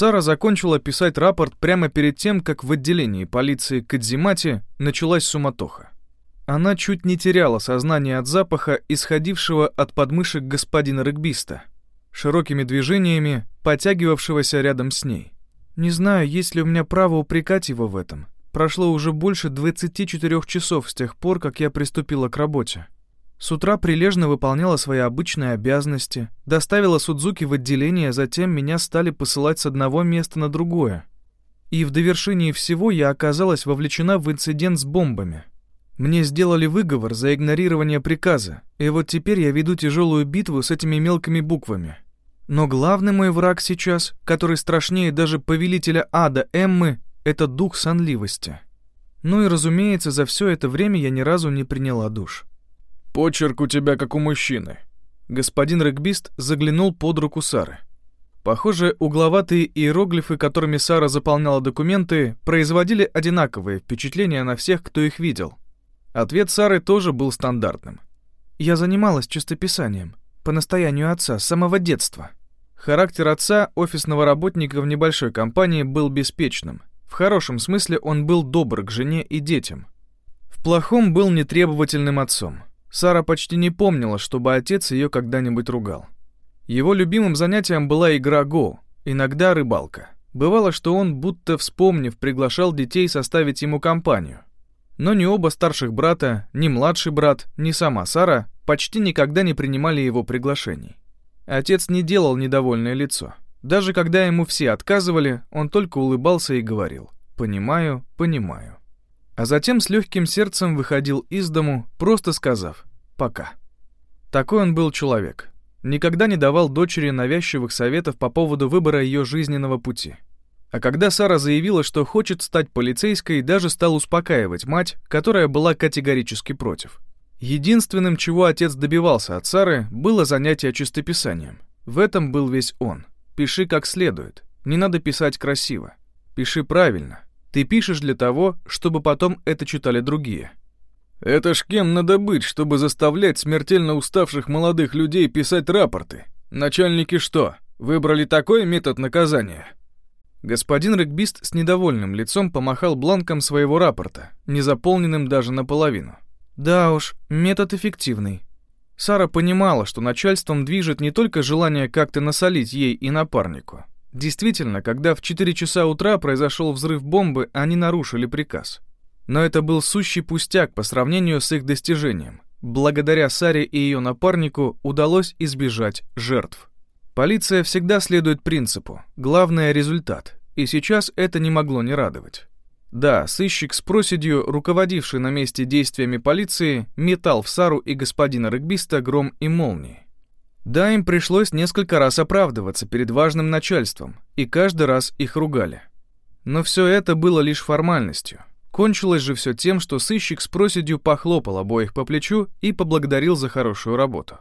Сара закончила писать рапорт прямо перед тем, как в отделении полиции Кадзимати началась суматоха. Она чуть не теряла сознание от запаха, исходившего от подмышек господина регбиста, широкими движениями, потягивавшегося рядом с ней. Не знаю, есть ли у меня право упрекать его в этом. Прошло уже больше 24 часов с тех пор, как я приступила к работе. С утра прилежно выполняла свои обычные обязанности, доставила Судзуки в отделение, затем меня стали посылать с одного места на другое. И в довершении всего я оказалась вовлечена в инцидент с бомбами. Мне сделали выговор за игнорирование приказа, и вот теперь я веду тяжелую битву с этими мелкими буквами. Но главный мой враг сейчас, который страшнее даже повелителя ада Эммы, это дух сонливости. Ну и разумеется, за все это время я ни разу не приняла душ. «Почерк у тебя как у мужчины». Господин регбист заглянул под руку Сары. Похоже, угловатые иероглифы, которыми Сара заполняла документы, производили одинаковое впечатление на всех, кто их видел. Ответ Сары тоже был стандартным. «Я занималась чистописанием, по настоянию отца, с самого детства». Характер отца, офисного работника в небольшой компании, был беспечным. В хорошем смысле он был добр к жене и детям. В плохом был нетребовательным отцом. Сара почти не помнила, чтобы отец ее когда-нибудь ругал. Его любимым занятием была игра Го, иногда рыбалка. Бывало, что он, будто вспомнив, приглашал детей составить ему компанию. Но ни оба старших брата, ни младший брат, ни сама Сара почти никогда не принимали его приглашений. Отец не делал недовольное лицо. Даже когда ему все отказывали, он только улыбался и говорил «понимаю, понимаю». А затем с легким сердцем выходил из дому, просто сказав «пока». Такой он был человек. Никогда не давал дочери навязчивых советов по поводу выбора ее жизненного пути. А когда Сара заявила, что хочет стать полицейской, даже стал успокаивать мать, которая была категорически против. Единственным, чего отец добивался от Сары, было занятие чистописанием. В этом был весь он. Пиши как следует. Не надо писать красиво. Пиши правильно. Ты пишешь для того, чтобы потом это читали другие. Это ж кем надо быть, чтобы заставлять смертельно уставших молодых людей писать рапорты? Начальники что, выбрали такой метод наказания? Господин регбист с недовольным лицом помахал бланком своего рапорта, не заполненным даже наполовину. Да уж, метод эффективный. Сара понимала, что начальством движет не только желание как-то насолить ей и напарнику. Действительно, когда в 4 часа утра произошел взрыв бомбы, они нарушили приказ. Но это был сущий пустяк по сравнению с их достижением. Благодаря Саре и ее напарнику удалось избежать жертв. Полиция всегда следует принципу «главное – результат», и сейчас это не могло не радовать. Да, сыщик с проседью, руководивший на месте действиями полиции, метал в Сару и господина регбиста гром и молнии. Да, им пришлось несколько раз оправдываться перед важным начальством, и каждый раз их ругали. Но все это было лишь формальностью. Кончилось же все тем, что сыщик с проседью похлопал обоих по плечу и поблагодарил за хорошую работу.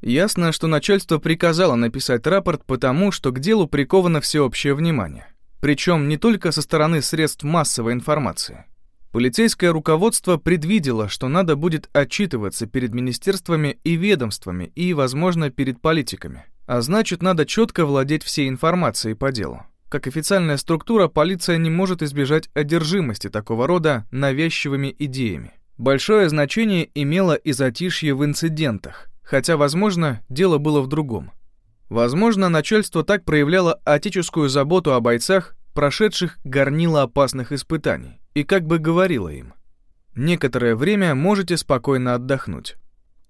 Ясно, что начальство приказало написать рапорт потому, что к делу приковано всеобщее внимание. Причем не только со стороны средств массовой информации. Полицейское руководство предвидело, что надо будет отчитываться перед министерствами и ведомствами и, возможно, перед политиками. А значит, надо четко владеть всей информацией по делу. Как официальная структура, полиция не может избежать одержимости такого рода навязчивыми идеями. Большое значение имело и затишье в инцидентах, хотя, возможно, дело было в другом. Возможно, начальство так проявляло отеческую заботу о бойцах, прошедших горнило опасных испытаний, и как бы говорило им, «Некоторое время можете спокойно отдохнуть».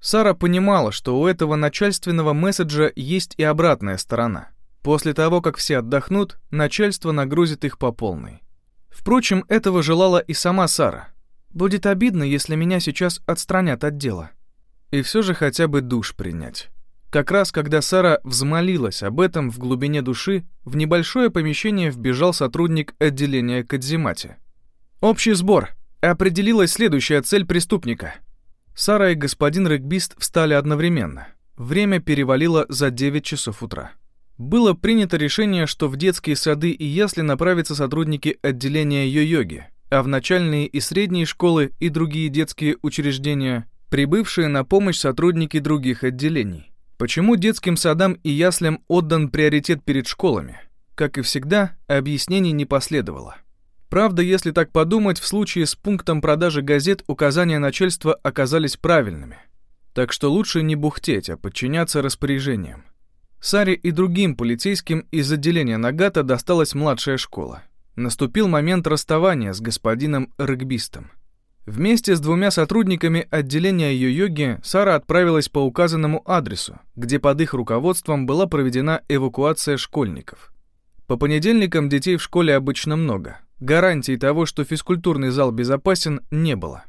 Сара понимала, что у этого начальственного месседжа есть и обратная сторона. После того, как все отдохнут, начальство нагрузит их по полной. Впрочем, этого желала и сама Сара. «Будет обидно, если меня сейчас отстранят от дела». И все же хотя бы душ принять. Как раз когда Сара взмолилась об этом в глубине души, в небольшое помещение вбежал сотрудник отделения Кадзимати. «Общий сбор. Определилась следующая цель преступника». Сара и господин регбист встали одновременно. Время перевалило за 9 часов утра. Было принято решение, что в детские сады и ясли направятся сотрудники отделения йо-йоги, а в начальные и средние школы и другие детские учреждения прибывшие на помощь сотрудники других отделений. Почему детским садам и яслям отдан приоритет перед школами? Как и всегда, объяснений не последовало. Правда, если так подумать, в случае с пунктом продажи газет указания начальства оказались правильными. Так что лучше не бухтеть, а подчиняться распоряжениям. Саре и другим полицейским из отделения Нагата досталась младшая школа. Наступил момент расставания с господином регбистом. Вместе с двумя сотрудниками отделения Йо-Йоги Сара отправилась по указанному адресу, где под их руководством была проведена эвакуация школьников. По понедельникам детей в школе обычно много, Гарантий того, что физкультурный зал безопасен, не было.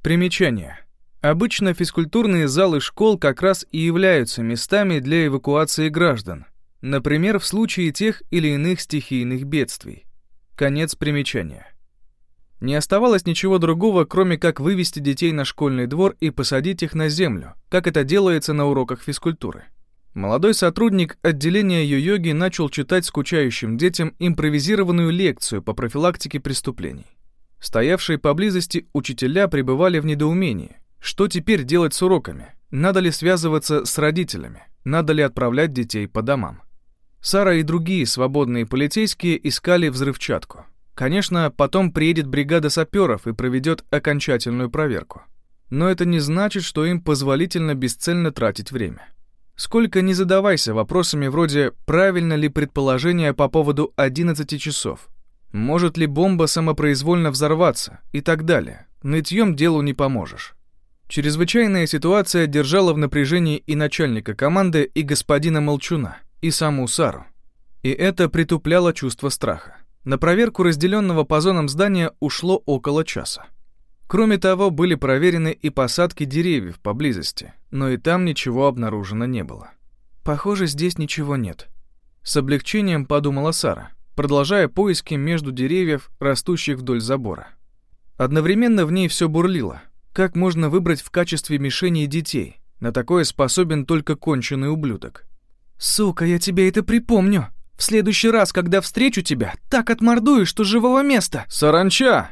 Примечание. Обычно физкультурные залы школ как раз и являются местами для эвакуации граждан, например, в случае тех или иных стихийных бедствий. Конец примечания. Не оставалось ничего другого, кроме как вывести детей на школьный двор и посадить их на землю, как это делается на уроках физкультуры. Молодой сотрудник отделения йо-йоги начал читать скучающим детям импровизированную лекцию по профилактике преступлений. Стоявшие поблизости учителя пребывали в недоумении. Что теперь делать с уроками? Надо ли связываться с родителями? Надо ли отправлять детей по домам? Сара и другие свободные полицейские искали взрывчатку. Конечно, потом приедет бригада саперов и проведет окончательную проверку. Но это не значит, что им позволительно бесцельно тратить время. Сколько не задавайся вопросами вроде «правильно ли предположение по поводу 11 часов?», «может ли бомба самопроизвольно взорваться?» и так далее. Нытьем делу не поможешь. Чрезвычайная ситуация держала в напряжении и начальника команды, и господина Молчуна, и саму Сару. И это притупляло чувство страха. На проверку разделенного по зонам здания ушло около часа. Кроме того, были проверены и посадки деревьев поблизости, но и там ничего обнаружено не было. Похоже, здесь ничего нет. С облегчением подумала Сара, продолжая поиски между деревьев, растущих вдоль забора. Одновременно в ней все бурлило. Как можно выбрать в качестве мишени детей? На такое способен только конченый ублюдок. «Сука, я тебе это припомню. В следующий раз, когда встречу тебя, так отмордую, что живого места!» «Саранча!»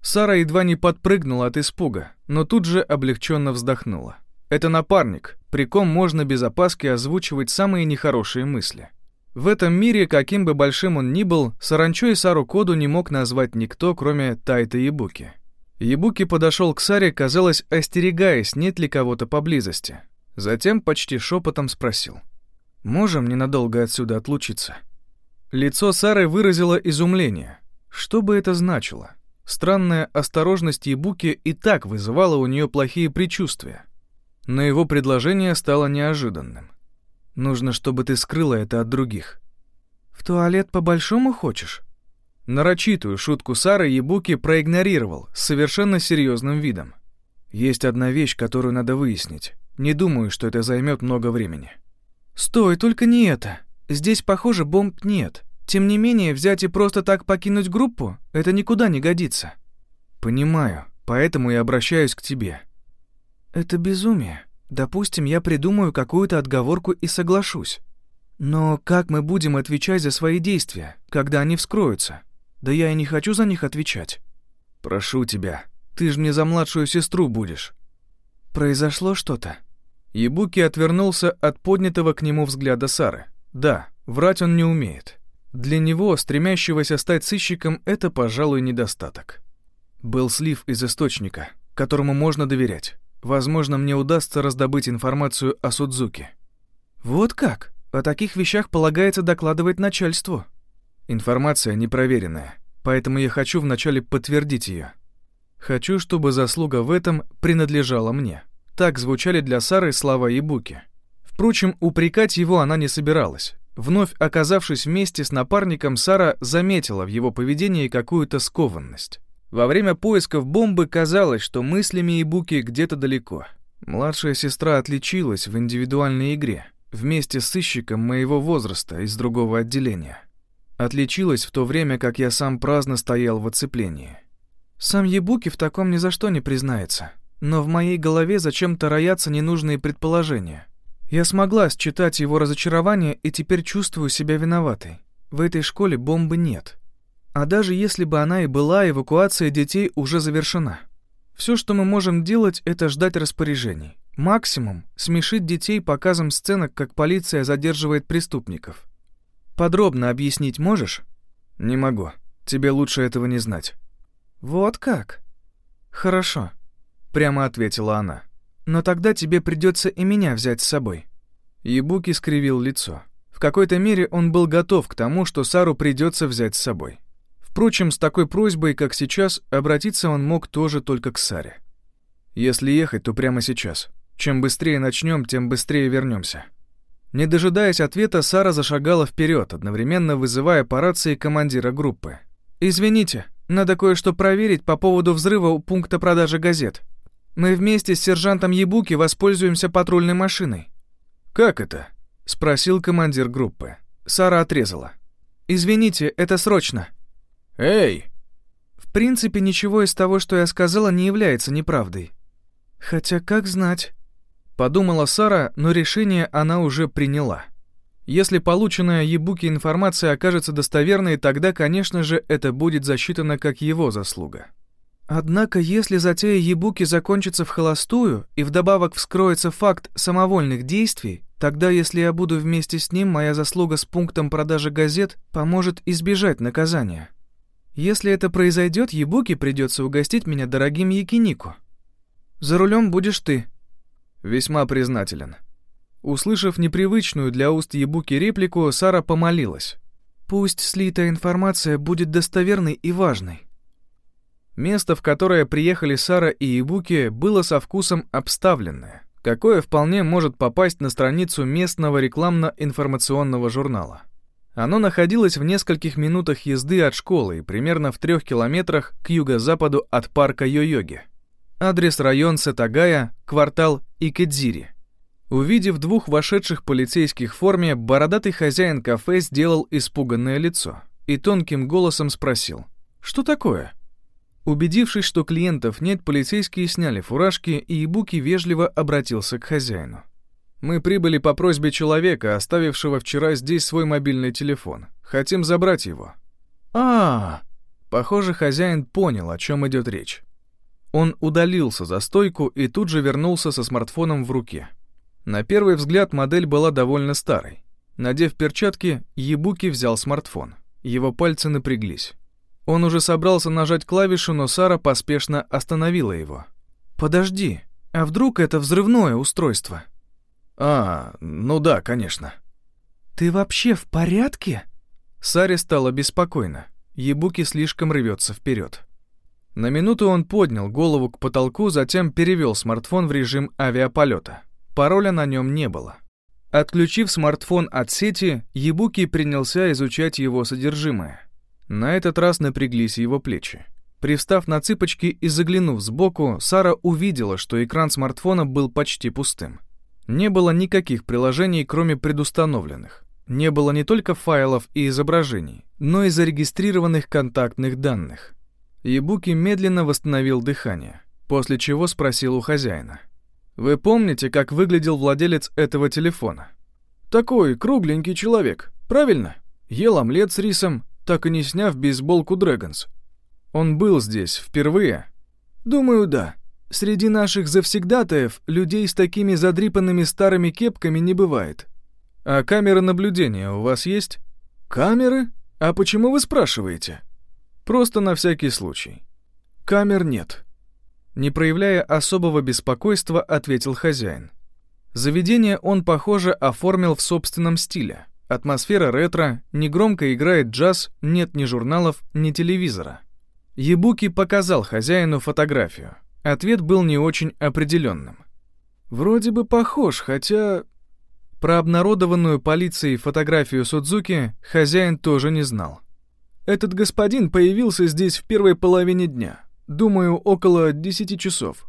Сара едва не подпрыгнула от испуга, но тут же облегченно вздохнула. Это напарник, при ком можно без опаски озвучивать самые нехорошие мысли. В этом мире, каким бы большим он ни был, Саранчо и Сару Коду не мог назвать никто, кроме Тайта Ебуки. Ебуки подошел к Саре, казалось, остерегаясь, нет ли кого-то поблизости. Затем почти шепотом спросил. «Можем ненадолго отсюда отлучиться?» Лицо Сары выразило изумление. Что бы это значило? Странная осторожность Ебуки и так вызывала у нее плохие предчувствия. Но его предложение стало неожиданным. «Нужно, чтобы ты скрыла это от других». «В туалет по-большому хочешь?» Нарочитую шутку Сары Ебуки проигнорировал с совершенно серьезным видом. «Есть одна вещь, которую надо выяснить. Не думаю, что это займет много времени». «Стой, только не это. Здесь, похоже, бомб нет. Тем не менее, взять и просто так покинуть группу — это никуда не годится. Понимаю, поэтому я обращаюсь к тебе. Это безумие. Допустим, я придумаю какую-то отговорку и соглашусь. Но как мы будем отвечать за свои действия, когда они вскроются? Да я и не хочу за них отвечать. Прошу тебя, ты же мне за младшую сестру будешь. Произошло что-то? Ебуки отвернулся от поднятого к нему взгляда Сары. Да, врать он не умеет. Для него, стремящегося стать сыщиком, это, пожалуй, недостаток. Был слив из источника, которому можно доверять. Возможно, мне удастся раздобыть информацию о Судзуке. Вот как? О таких вещах полагается докладывать начальству. Информация непроверенная, поэтому я хочу вначале подтвердить ее. Хочу, чтобы заслуга в этом принадлежала мне. Так звучали для Сары слова Ебуки. Впрочем, упрекать его она не собиралась. Вновь оказавшись вместе с напарником, Сара заметила в его поведении какую-то скованность. Во время поисков бомбы казалось, что мыслями Ибуки где-то далеко. Младшая сестра отличилась в индивидуальной игре, вместе с сыщиком моего возраста из другого отделения. Отличилась в то время, как я сам праздно стоял в оцеплении. Сам Ебуки в таком ни за что не признается, но в моей голове зачем-то роятся ненужные предположения. Я смогла считать его разочарование и теперь чувствую себя виноватой. В этой школе бомбы нет. А даже если бы она и была, эвакуация детей уже завершена. Все, что мы можем делать, это ждать распоряжений. Максимум — смешить детей показом сценок, как полиция задерживает преступников. Подробно объяснить можешь? Не могу. Тебе лучше этого не знать. Вот как? Хорошо, прямо ответила она. Но тогда тебе придется и меня взять с собой. Ебуки скривил лицо. В какой-то мере он был готов к тому, что Сару придется взять с собой. Впрочем, с такой просьбой, как сейчас, обратиться он мог тоже только к Саре. Если ехать, то прямо сейчас. Чем быстрее начнем, тем быстрее вернемся. Не дожидаясь ответа, Сара зашагала вперед, одновременно вызывая по рации командира группы. «Извините, надо кое-что проверить по поводу взрыва у пункта продажи газет. Мы вместе с сержантом Ебуки воспользуемся патрульной машиной». «Как это?» — спросил командир группы. Сара отрезала. «Извините, это срочно». «Эй!» «В принципе, ничего из того, что я сказала, не является неправдой. Хотя как знать?» Подумала Сара, но решение она уже приняла. Если полученная Ебуки информация окажется достоверной, тогда, конечно же, это будет засчитано как его заслуга. Однако, если затея Ебуки закончится в холостую и вдобавок вскроется факт самовольных действий, тогда, если я буду вместе с ним, моя заслуга с пунктом продажи газет поможет избежать наказания. Если это произойдет, Ебуки придется угостить меня дорогим Якинику. За рулем будешь ты, Весьма признателен. Услышав непривычную для уст Ебуки реплику, Сара помолилась. «Пусть слитая информация будет достоверной и важной». Место, в которое приехали Сара и Ебуки, было со вкусом обставленное, какое вполне может попасть на страницу местного рекламно-информационного журнала. Оно находилось в нескольких минутах езды от школы и примерно в трех километрах к юго-западу от парка Йо-Йоги. Адрес район Сатагая, квартал Икэдзири. Увидев двух вошедших полицейских в форме, бородатый хозяин кафе сделал испуганное лицо и тонким голосом спросил «Что такое?». Убедившись, что клиентов нет, полицейские сняли фуражки, и Ибуки вежливо обратился к хозяину. «Мы прибыли по просьбе человека, оставившего вчера здесь свой мобильный телефон. Хотим забрать его». А, -а, -а. Похоже, хозяин понял, о чем идет речь. Он удалился за стойку и тут же вернулся со смартфоном в руке. На первый взгляд модель была довольно старой. Надев перчатки, Ебуки взял смартфон. Его пальцы напряглись. Он уже собрался нажать клавишу, но Сара поспешно остановила его. «Подожди, а вдруг это взрывное устройство?» «А, ну да, конечно». «Ты вообще в порядке?» Саре стало беспокойно. Ебуки слишком рвется вперед. На минуту он поднял голову к потолку, затем перевел смартфон в режим авиаполета. Пароля на нем не было. Отключив смартфон от сети, Ебуки принялся изучать его содержимое. На этот раз напряглись его плечи. Привстав на цыпочки и заглянув сбоку, Сара увидела, что экран смартфона был почти пустым. Не было никаких приложений, кроме предустановленных. Не было не только файлов и изображений, но и зарегистрированных контактных данных. Ебуки медленно восстановил дыхание, после чего спросил у хозяина. «Вы помните, как выглядел владелец этого телефона?» «Такой кругленький человек, правильно? Ел омлет с рисом, так и не сняв бейсболку Дрэгонс. Он был здесь впервые?» «Думаю, да. Среди наших завсегдатаев людей с такими задрипанными старыми кепками не бывает». «А камеры наблюдения у вас есть?» «Камеры? А почему вы спрашиваете?» Просто на всякий случай. Камер нет. Не проявляя особого беспокойства, ответил хозяин. Заведение он, похоже, оформил в собственном стиле. Атмосфера ретро, негромко играет джаз, нет ни журналов, ни телевизора. Ебуки показал хозяину фотографию. Ответ был не очень определенным. Вроде бы похож, хотя... Про обнародованную полицией фотографию Судзуки хозяин тоже не знал. Этот господин появился здесь в первой половине дня, думаю, около 10 часов.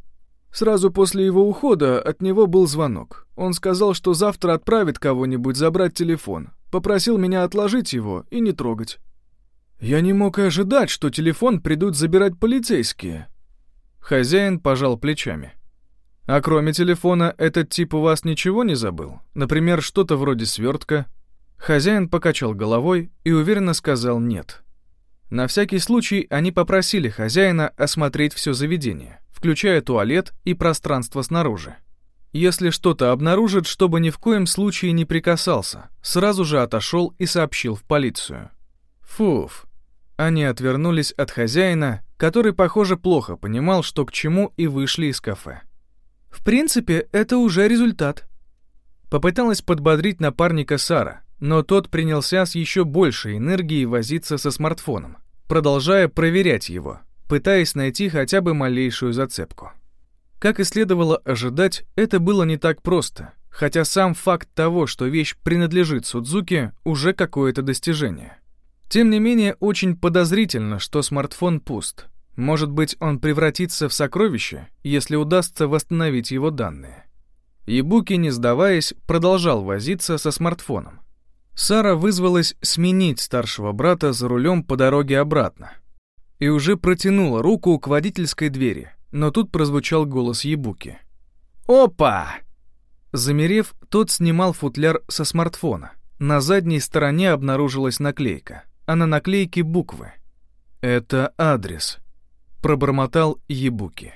Сразу после его ухода от него был звонок. Он сказал, что завтра отправит кого-нибудь забрать телефон. Попросил меня отложить его и не трогать. Я не мог и ожидать, что телефон придут забирать полицейские. Хозяин пожал плечами. А кроме телефона, этот тип у вас ничего не забыл? Например, что-то вроде свертка? Хозяин покачал головой и уверенно сказал «нет». На всякий случай они попросили хозяина осмотреть все заведение, включая туалет и пространство снаружи. Если что-то обнаружит, чтобы ни в коем случае не прикасался, сразу же отошел и сообщил в полицию. Фуф. Они отвернулись от хозяина, который, похоже, плохо понимал, что к чему, и вышли из кафе. «В принципе, это уже результат». Попыталась подбодрить напарника Сара, но тот принялся с еще большей энергией возиться со смартфоном, продолжая проверять его, пытаясь найти хотя бы малейшую зацепку. Как и следовало ожидать, это было не так просто, хотя сам факт того, что вещь принадлежит Судзуке, уже какое-то достижение. Тем не менее, очень подозрительно, что смартфон пуст. Может быть, он превратится в сокровище, если удастся восстановить его данные. Ебуки, не сдаваясь, продолжал возиться со смартфоном. Сара вызвалась сменить старшего брата за рулем по дороге обратно. И уже протянула руку к водительской двери, но тут прозвучал голос Ебуки. «Опа!» Замерев, тот снимал футляр со смартфона. На задней стороне обнаружилась наклейка а на наклейке буквы. «Это адрес», — пробормотал Ебуки.